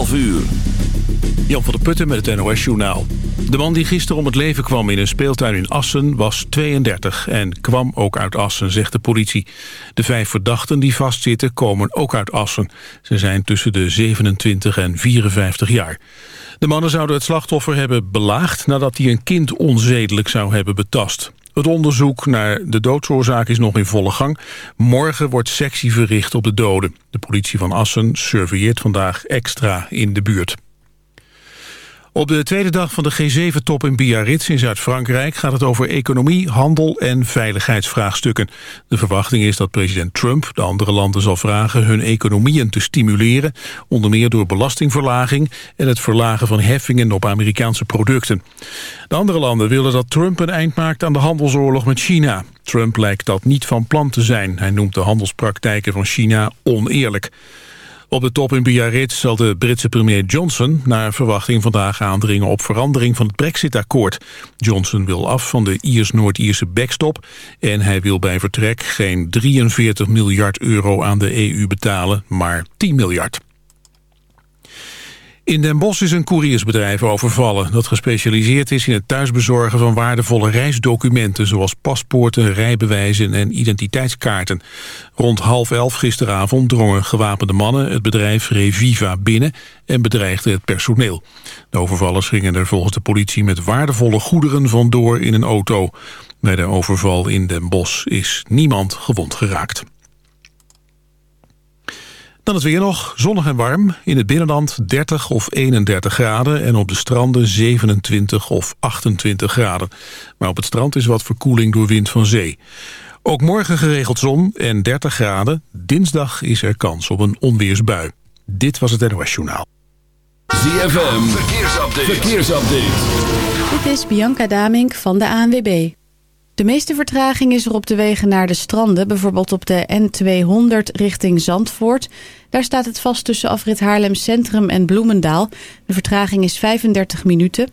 11 uur. Jan van der Putten met het NOS-journaal. De man die gisteren om het leven kwam in een speeltuin in Assen was 32 en kwam ook uit Assen, zegt de politie. De vijf verdachten die vastzitten komen ook uit Assen. Ze zijn tussen de 27 en 54 jaar. De mannen zouden het slachtoffer hebben belaagd nadat hij een kind onzedelijk zou hebben betast. Het onderzoek naar de doodsoorzaak is nog in volle gang. Morgen wordt sectie verricht op de doden. De politie van Assen surveilleert vandaag extra in de buurt. Op de tweede dag van de G7-top in Biarritz in Zuid-Frankrijk... gaat het over economie, handel en veiligheidsvraagstukken. De verwachting is dat president Trump de andere landen zal vragen... hun economieën te stimuleren, onder meer door belastingverlaging... en het verlagen van heffingen op Amerikaanse producten. De andere landen willen dat Trump een eind maakt aan de handelsoorlog met China. Trump lijkt dat niet van plan te zijn. Hij noemt de handelspraktijken van China oneerlijk. Op de top in Biarritz zal de Britse premier Johnson naar verwachting vandaag aandringen op verandering van het Brexit-akkoord. Johnson wil af van de Iers-Noord-Ierse backstop en hij wil bij vertrek geen 43 miljard euro aan de EU betalen, maar 10 miljard. In Den Bosch is een couriersbedrijf overvallen... dat gespecialiseerd is in het thuisbezorgen van waardevolle reisdocumenten... zoals paspoorten, rijbewijzen en identiteitskaarten. Rond half elf gisteravond drongen gewapende mannen het bedrijf Reviva binnen... en bedreigden het personeel. De overvallers gingen er volgens de politie met waardevolle goederen vandoor in een auto. Bij de overval in Den Bosch is niemand gewond geraakt. Dan het weer nog, zonnig en warm. In het binnenland 30 of 31 graden en op de stranden 27 of 28 graden. Maar op het strand is wat verkoeling door wind van zee. Ook morgen geregeld zon en 30 graden. Dinsdag is er kans op een onweersbui. Dit was het NOS Journaal. ZFM, verkeersupdate. verkeersupdate. Dit is Bianca Damink van de ANWB. De meeste vertraging is er op de wegen naar de stranden. Bijvoorbeeld op de N200 richting Zandvoort. Daar staat het vast tussen afrit Haarlem Centrum en Bloemendaal. De vertraging is 35 minuten.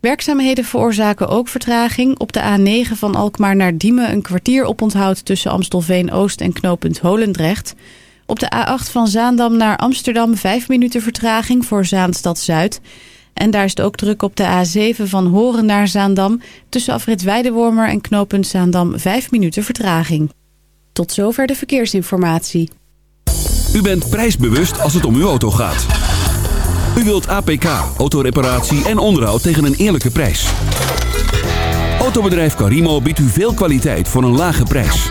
Werkzaamheden veroorzaken ook vertraging. Op de A9 van Alkmaar naar Diemen een kwartier oponthoud... tussen Amstelveen-Oost en knooppunt Holendrecht. Op de A8 van Zaandam naar Amsterdam 5 minuten vertraging voor Zaanstad-Zuid... En daar is het ook druk op de A7 van Horen naar Zaandam. Tussen afrit Weidewormer en knooppunt Zaandam 5 minuten vertraging. Tot zover de verkeersinformatie. U bent prijsbewust als het om uw auto gaat. U wilt APK, autoreparatie en onderhoud tegen een eerlijke prijs. Autobedrijf Carimo biedt u veel kwaliteit voor een lage prijs.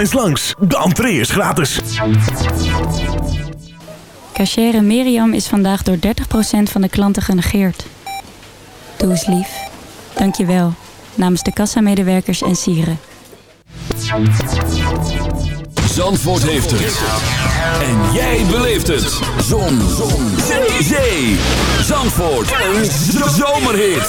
Eens langs, de entree is gratis. Cachere Miriam is vandaag door 30% van de klanten genegeerd. Doe eens lief. Dank je wel. Namens de kassamedewerkers en sieren. Zandvoort heeft het. En jij beleeft het. Zon. Zon. Zee. Zee. Zandvoort. Een zomerhit.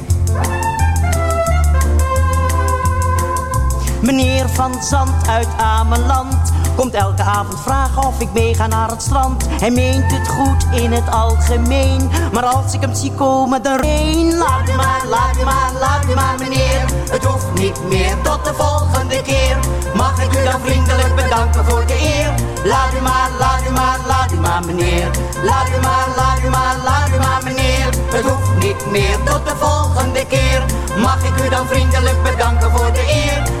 Meneer van Zand uit Ameland komt elke avond vragen of ik meega naar het strand. Hij meent het goed in het algemeen, maar als ik hem zie komen dan. Laat maar, laat maar, laat maar meneer. Het hoeft niet meer, tot de volgende keer. Mag ik u dan vriendelijk bedanken voor de eer? Laat u maar, laat u maar, laat u maar meneer. Laat u maar, laat u maar, laat u maar meneer. Het hoeft niet meer, tot de volgende keer. Mag ik u dan vriendelijk bedanken voor de eer?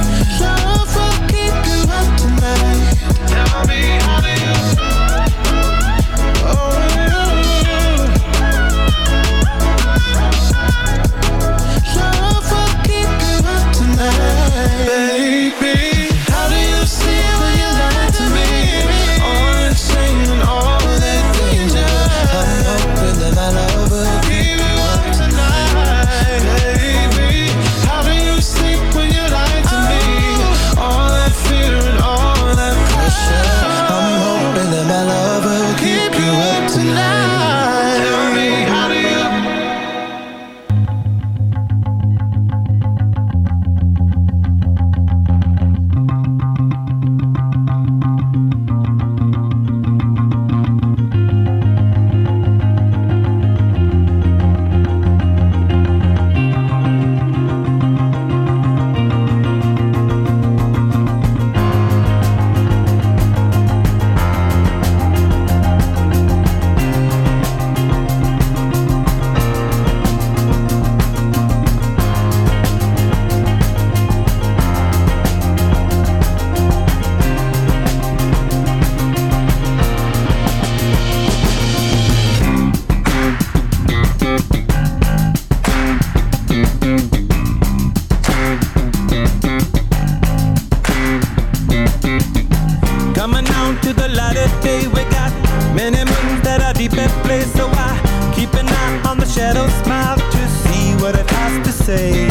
say?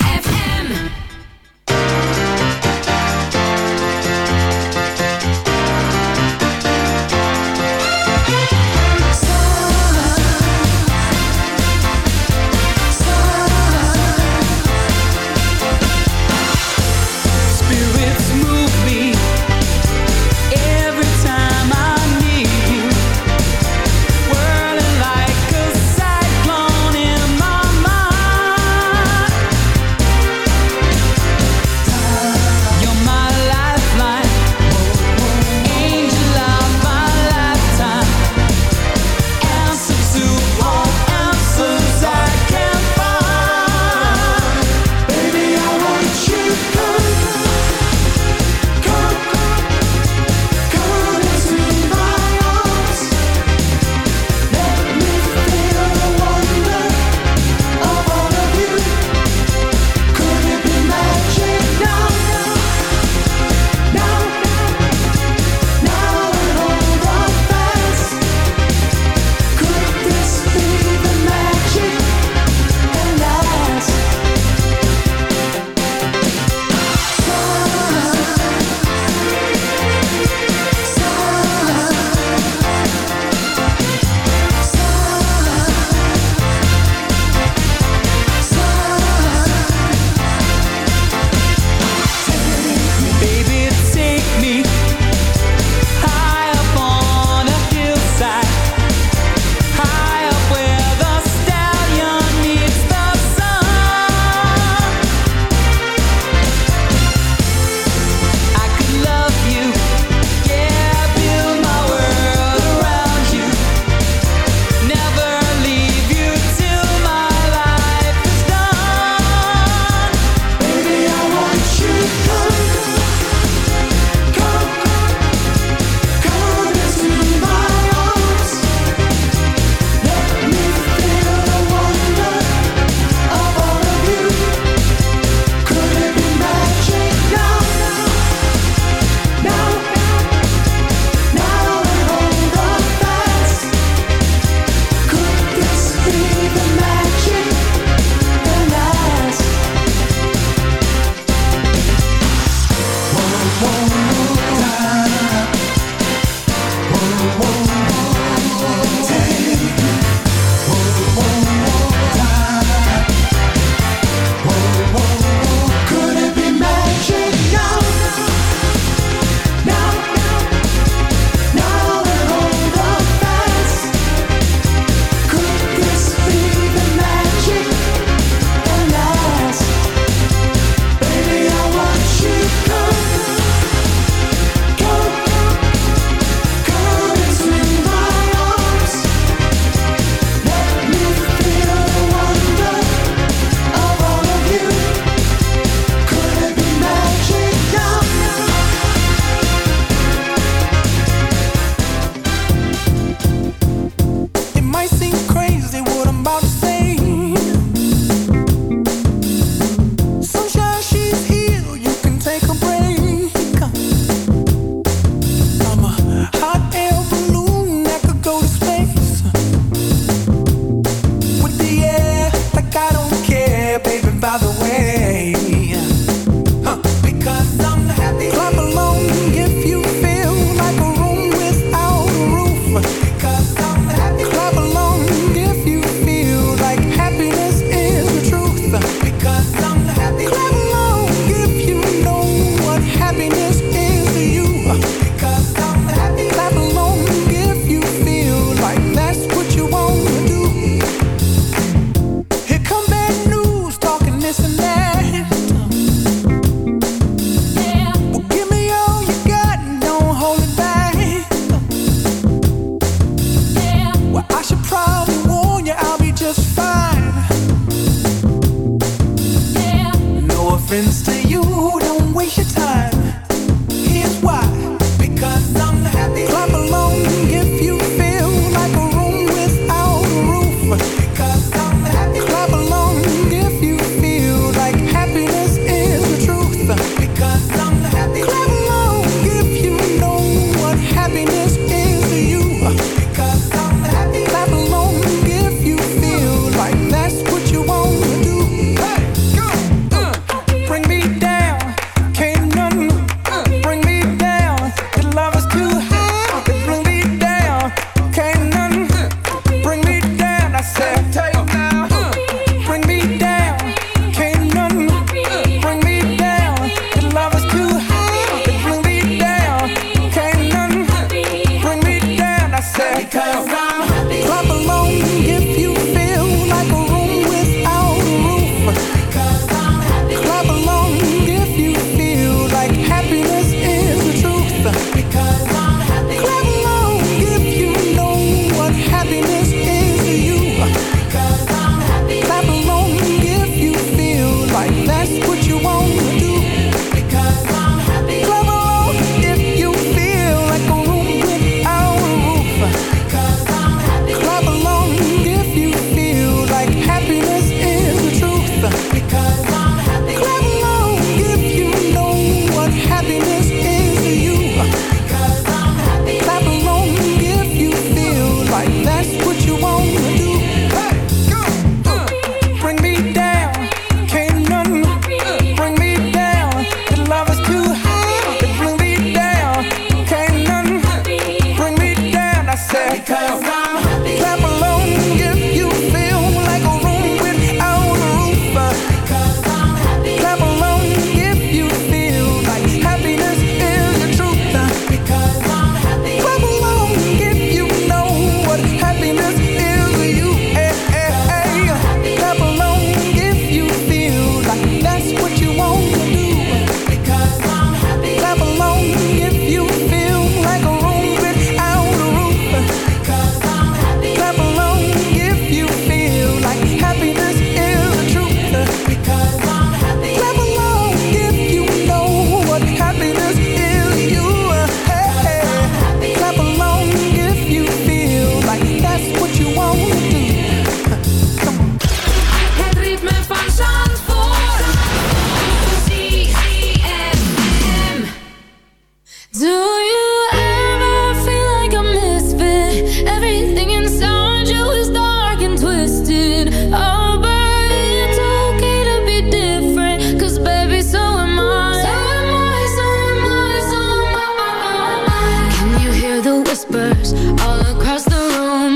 whispers all across the room.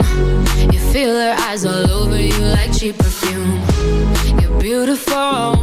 You feel her eyes all over you like cheap perfume. You're beautiful.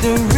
the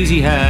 crazy hat.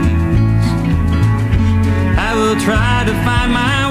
try to find my way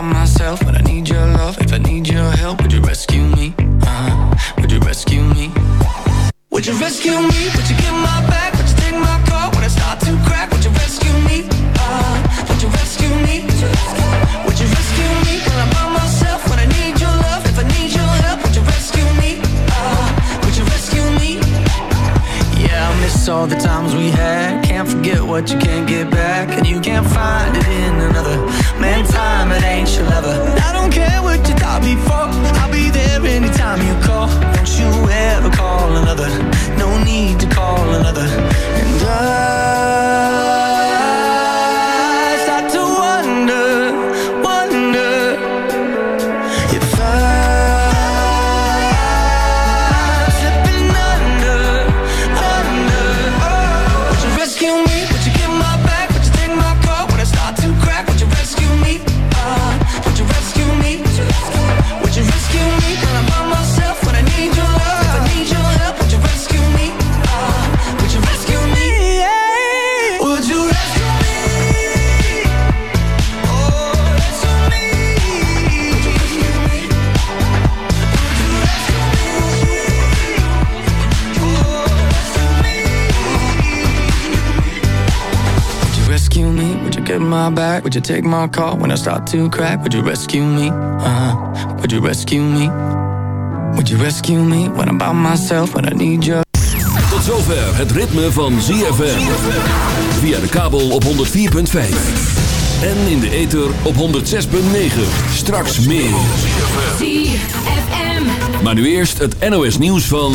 by myself? When I need your love, if I need your help, would you rescue me? Uh, would you rescue me? Would you rescue me? Would you get my back? Would you take my call when I start to crack? Would you rescue me? Uh, would you rescue me? Would you rescue me when I'm by myself? When I need your love, if I need your help, would you rescue me? Uh, would you rescue me? Yeah, I miss all the times we had. Can't forget what you can't get back, and you can't find it your lover. I don't care what you thought before. I'll be there anytime you call. Don't you ever call another. No need to call another. And I Would you take my call when I start to crack? Would you rescue me? Uh, would you rescue me? Would you rescue me when I'm by myself? When I need your Tot zover het ritme van ZFM. Via de kabel op 104.5. En in de ether op 106.9. Straks meer. ZFM. Maar nu eerst het NOS nieuws van...